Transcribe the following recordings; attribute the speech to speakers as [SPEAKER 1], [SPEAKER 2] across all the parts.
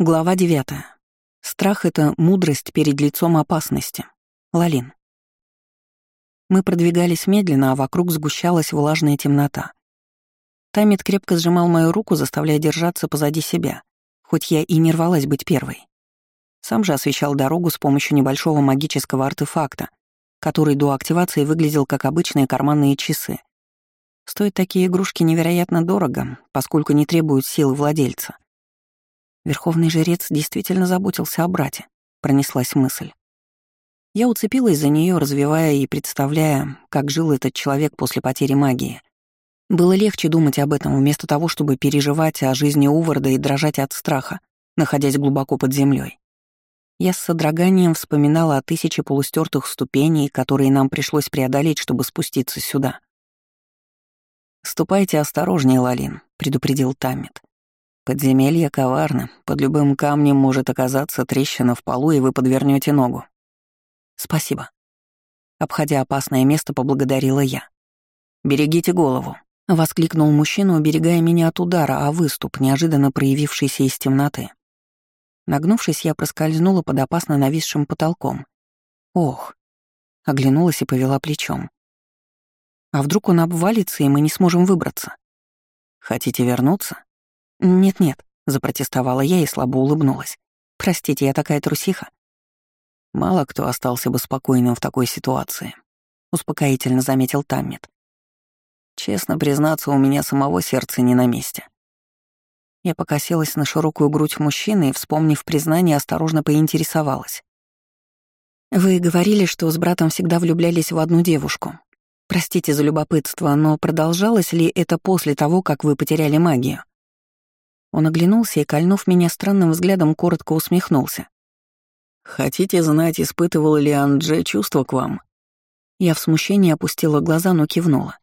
[SPEAKER 1] Глава 9. Страх — это мудрость перед лицом опасности. Лалин. Мы продвигались медленно, а вокруг сгущалась влажная темнота. Тамит крепко сжимал мою руку, заставляя держаться позади себя, хоть я и не рвалась быть первой. Сам же освещал дорогу с помощью небольшого магического артефакта, который до активации выглядел как обычные карманные часы. Стоят такие игрушки невероятно дорого, поскольку не требуют силы владельца. Верховный жрец действительно заботился о брате, пронеслась мысль. Я уцепилась за нее, развивая и представляя, как жил этот человек после потери магии. Было легче думать об этом, вместо того, чтобы переживать о жизни Уварда и дрожать от страха, находясь глубоко под землей. Я с содроганием вспоминала о тысяче полустертых ступеней, которые нам пришлось преодолеть, чтобы спуститься сюда. «Ступайте осторожнее, Лалин», — предупредил Таммит. Подземелье коварно, под любым камнем может оказаться трещина в полу, и вы подвернете ногу. Спасибо. Обходя опасное место, поблагодарила я. «Берегите голову», — воскликнул мужчина, уберегая меня от удара, а выступ, неожиданно проявившийся из темноты. Нагнувшись, я проскользнула под опасно нависшим потолком. Ох. Оглянулась и повела плечом. А вдруг он обвалится, и мы не сможем выбраться? Хотите вернуться? «Нет-нет», — запротестовала я и слабо улыбнулась. «Простите, я такая трусиха». «Мало кто остался бы спокойным в такой ситуации», — успокоительно заметил Таммит. «Честно признаться, у меня самого сердца не на месте». Я покосилась на широкую грудь мужчины и, вспомнив признание, осторожно поинтересовалась. «Вы говорили, что с братом всегда влюблялись в одну девушку. Простите за любопытство, но продолжалось ли это после того, как вы потеряли магию?» Он оглянулся и, кольнув меня странным взглядом, коротко усмехнулся. «Хотите знать, испытывал ли Андже чувство к вам?» Я в смущении опустила глаза, но кивнула.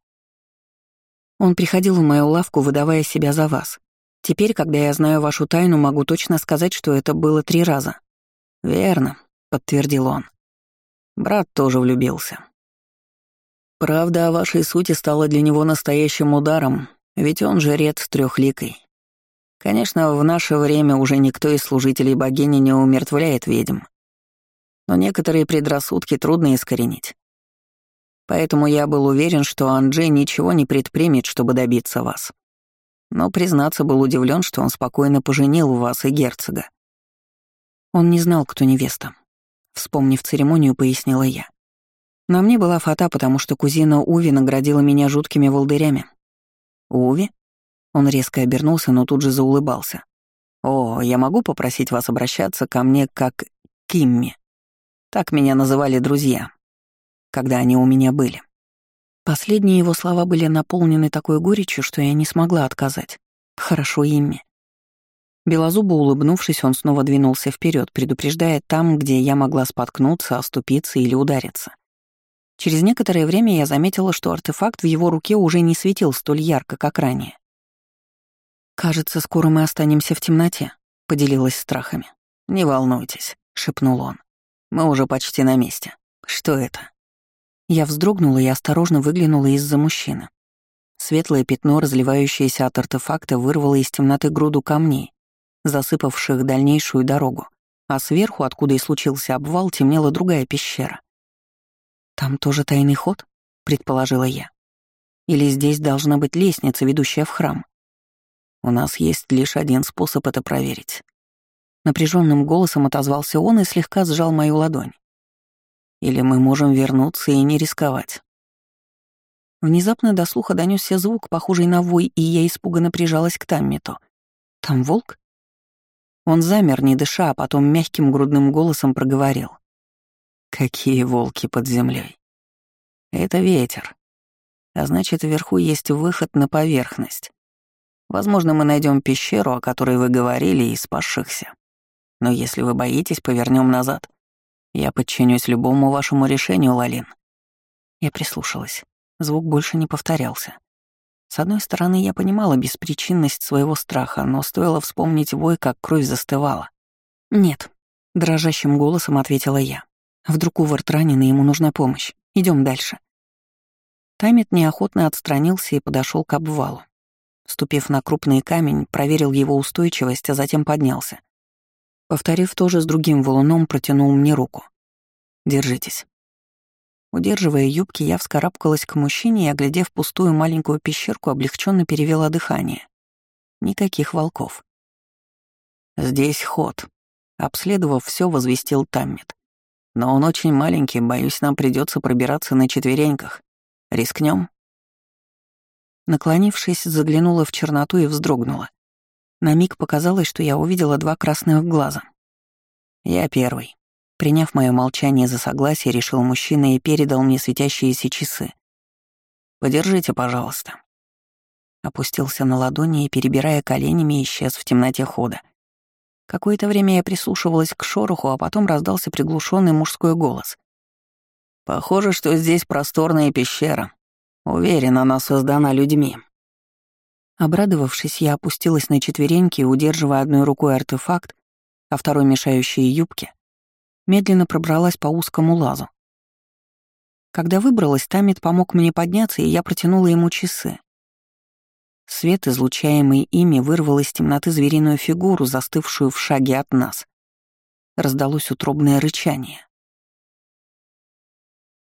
[SPEAKER 1] Он приходил в мою лавку, выдавая себя за вас. Теперь, когда я знаю вашу тайну, могу точно сказать, что это было три раза. «Верно», — подтвердил он. Брат тоже влюбился. Правда о вашей сути стала для него настоящим ударом, ведь он жрец трехликой, Конечно, в наше время уже никто из служителей богини не умертвляет ведьм. Но некоторые предрассудки трудно искоренить. Поэтому я был уверен, что Анджей ничего не предпримет, чтобы добиться вас. Но, признаться, был удивлен, что он спокойно поженил вас и герцога. Он не знал, кто невеста. Вспомнив церемонию, пояснила я. На мне была фата, потому что кузина Уви наградила меня жуткими волдырями. Уви? Он резко обернулся, но тут же заулыбался. «О, я могу попросить вас обращаться ко мне как Кимми. Так меня называли друзья, когда они у меня были». Последние его слова были наполнены такой горечью, что я не смогла отказать. «Хорошо, Имми». Белозубо улыбнувшись, он снова двинулся вперед, предупреждая там, где я могла споткнуться, оступиться или удариться. Через некоторое время я заметила, что артефакт в его руке уже не светил столь ярко, как ранее. «Кажется, скоро мы останемся в темноте», — поделилась страхами. «Не волнуйтесь», — шепнул он. «Мы уже почти на месте. Что это?» Я вздрогнула и осторожно выглянула из-за мужчины. Светлое пятно, разливающееся от артефакта, вырвало из темноты груду камней, засыпавших дальнейшую дорогу, а сверху, откуда и случился обвал, темнела другая пещера. «Там тоже тайный ход?» — предположила я. «Или здесь должна быть лестница, ведущая в храм?» У нас есть лишь один способ это проверить. Напряженным голосом отозвался он и слегка сжал мою ладонь. Или мы можем вернуться и не рисковать. Внезапно до слуха донесся звук, похожий на вой, и я испуганно прижалась к Таммиту. «Там волк?» Он замер, не дыша, а потом мягким грудным голосом проговорил. «Какие волки под землей? Это ветер. А значит, вверху есть выход на поверхность. Возможно, мы найдем пещеру, о которой вы говорили, и спасшихся. Но если вы боитесь, повернем назад. Я подчинюсь любому вашему решению, Лалин». Я прислушалась. Звук больше не повторялся. С одной стороны, я понимала беспричинность своего страха, но стоило вспомнить вой, как кровь застывала. «Нет», — дрожащим голосом ответила я. «Вдруг Увард ранен, и ему нужна помощь. Идем дальше». Тамит неохотно отстранился и подошел к обвалу. Ступив на крупный камень, проверил его устойчивость, а затем поднялся. Повторив то же с другим валуном, протянул мне руку. «Держитесь». Удерживая юбки, я вскарабкалась к мужчине и, оглядев пустую маленькую пещерку, облегченно перевела дыхание. Никаких волков. «Здесь ход», — обследовав все, возвестил Таммит. «Но он очень маленький, боюсь, нам придется пробираться на четвереньках. Рискнем? Наклонившись, заглянула в черноту и вздрогнула. На миг показалось, что я увидела два красных глаза. Я первый. Приняв мое молчание за согласие, решил мужчина и передал мне светящиеся часы. «Подержите, пожалуйста». Опустился на ладони и, перебирая коленями, исчез в темноте хода. Какое-то время я прислушивалась к шороху, а потом раздался приглушенный мужской голос. «Похоже, что здесь просторная пещера. Уверен, она создана людьми». Обрадовавшись, я опустилась на четвереньки, удерживая одной рукой артефакт, а второй мешающие юбки, медленно пробралась по узкому лазу. Когда выбралась, Тамит помог мне подняться, и я протянула ему часы. Свет, излучаемый ими, вырвал из темноты звериную фигуру, застывшую в шаге от нас. Раздалось утробное рычание.